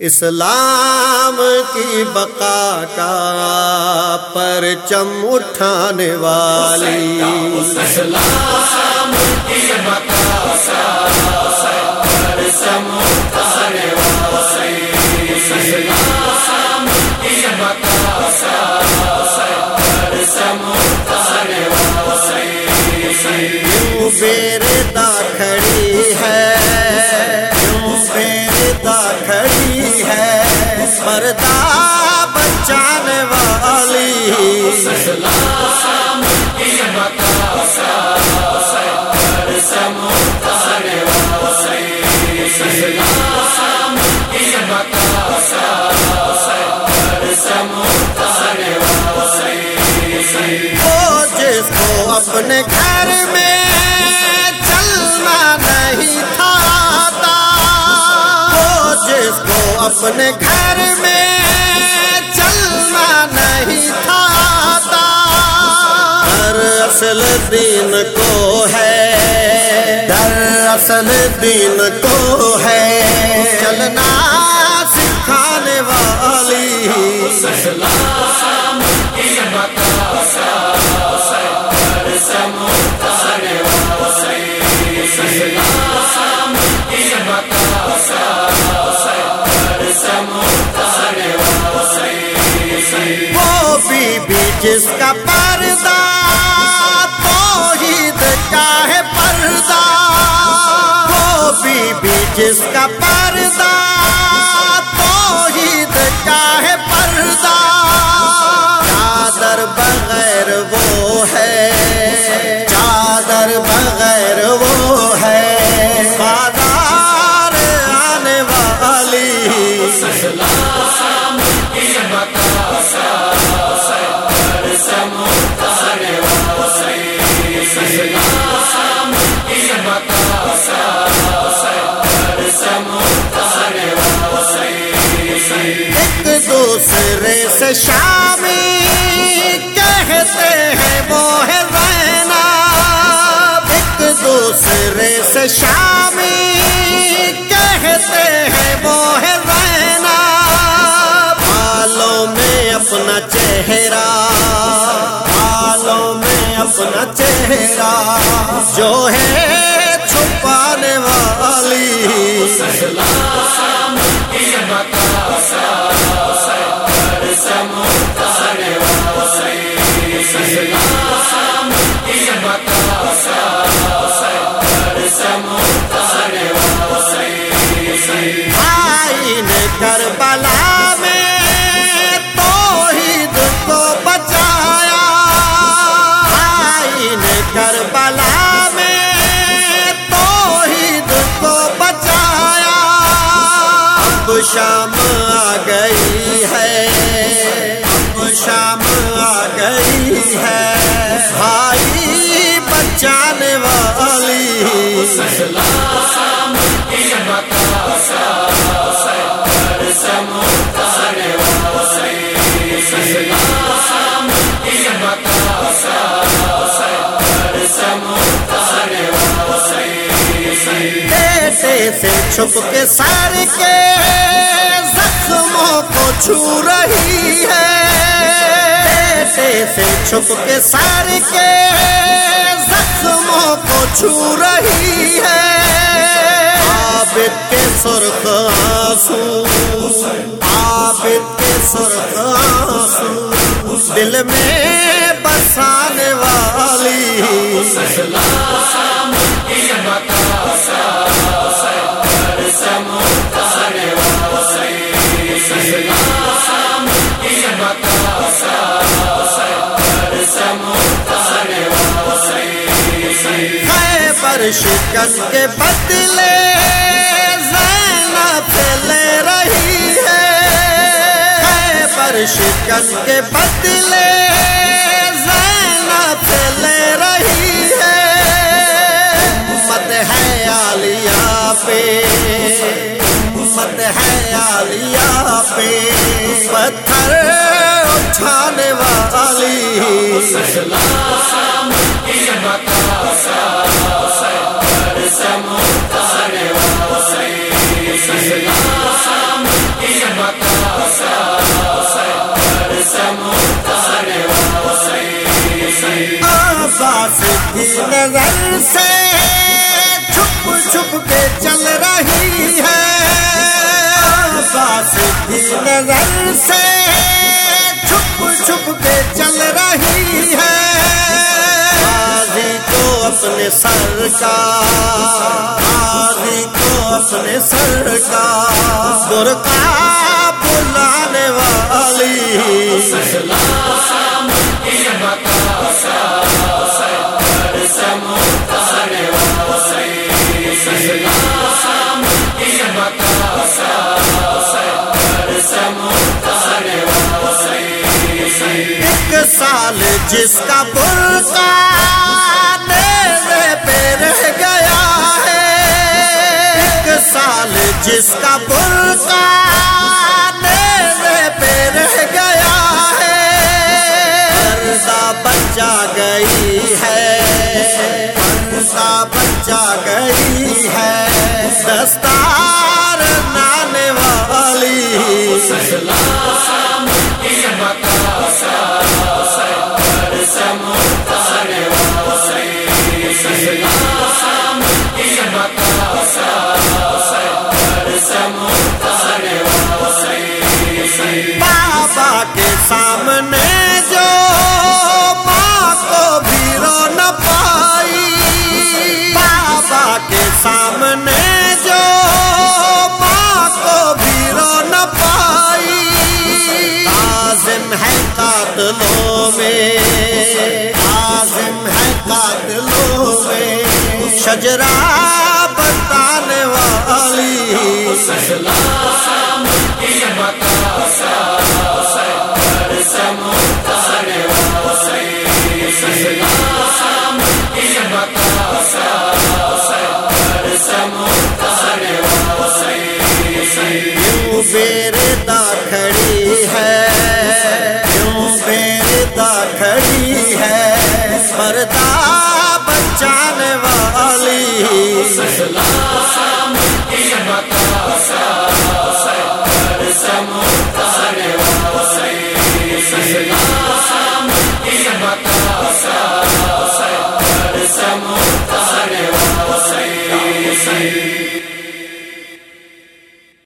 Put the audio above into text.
اسلام کی بقا کا پرچم اٹھانے والی۔ اسلام کی بقا کا پرچم اٹھانے والی اسلام کی بقا کا پرچم اٹھانے والی کو اپنے گھر میں چلنا نہیں تھا آتا وہ جس کو اپنے گھر میں چلنا نہیں تھا آتا در اصل دین کو ہے۔ در اصل دین کو ہے۔ چلنا سکھانے والی۔ وہ بی بی جس کا پردہ توحید کا ہے پردہ وہ بی بی جس کا پردہ پرچم اٹھانے والی۔ ایک دوسرے سے شامی کہتے ہیں دوسرے سے شامی کہتے ہیں وہ ہے رہنا بالوں میں اپنا چہرہ، بالوں میں اپنا چہرہ۔ جو ہے کربلا میں توحید کو بچایا۔ اب شام آ گئی ہے۔ اب شام سے چھپ کے سر کے زخموں کو چھو رہی ہے۔ بیٹے سے چھپ کے سر کے زخموں کو چھو رہی ہے۔ عابد کے سرخ آنسو عابد کے سرخ آنسو، دل میں بسانے خیبر شکست کے بدلے زینب سے لے رہی ہے۔ خیبر شکست کے بدلے نظر سے چھپ چھپ کے چل رہی ہے ساس کی نظر سے چھپ چھپ کے چل رہی ہے۔ کو اپنے سر کا آدھی کو اپنے سر کا برکا بلانے والی۔ ایک سال جس کا برقع نیزے پہ رہ گیا ہے۔ ایک سال جس کا برقع نیزے پہ رہ گیا ہے۔ پردہ بچا گئی ہے۔ پردہ بچا گئی بابا کے سامنے جو ماں کو بھی رو نہ پائی بابا کے سامنے جو ماں کو بھی رو نہ پائی لازم ہے قاتلوں میں لازم ہے قاتلوں میں شجرا کیوں بیردا کھڑی ہے۔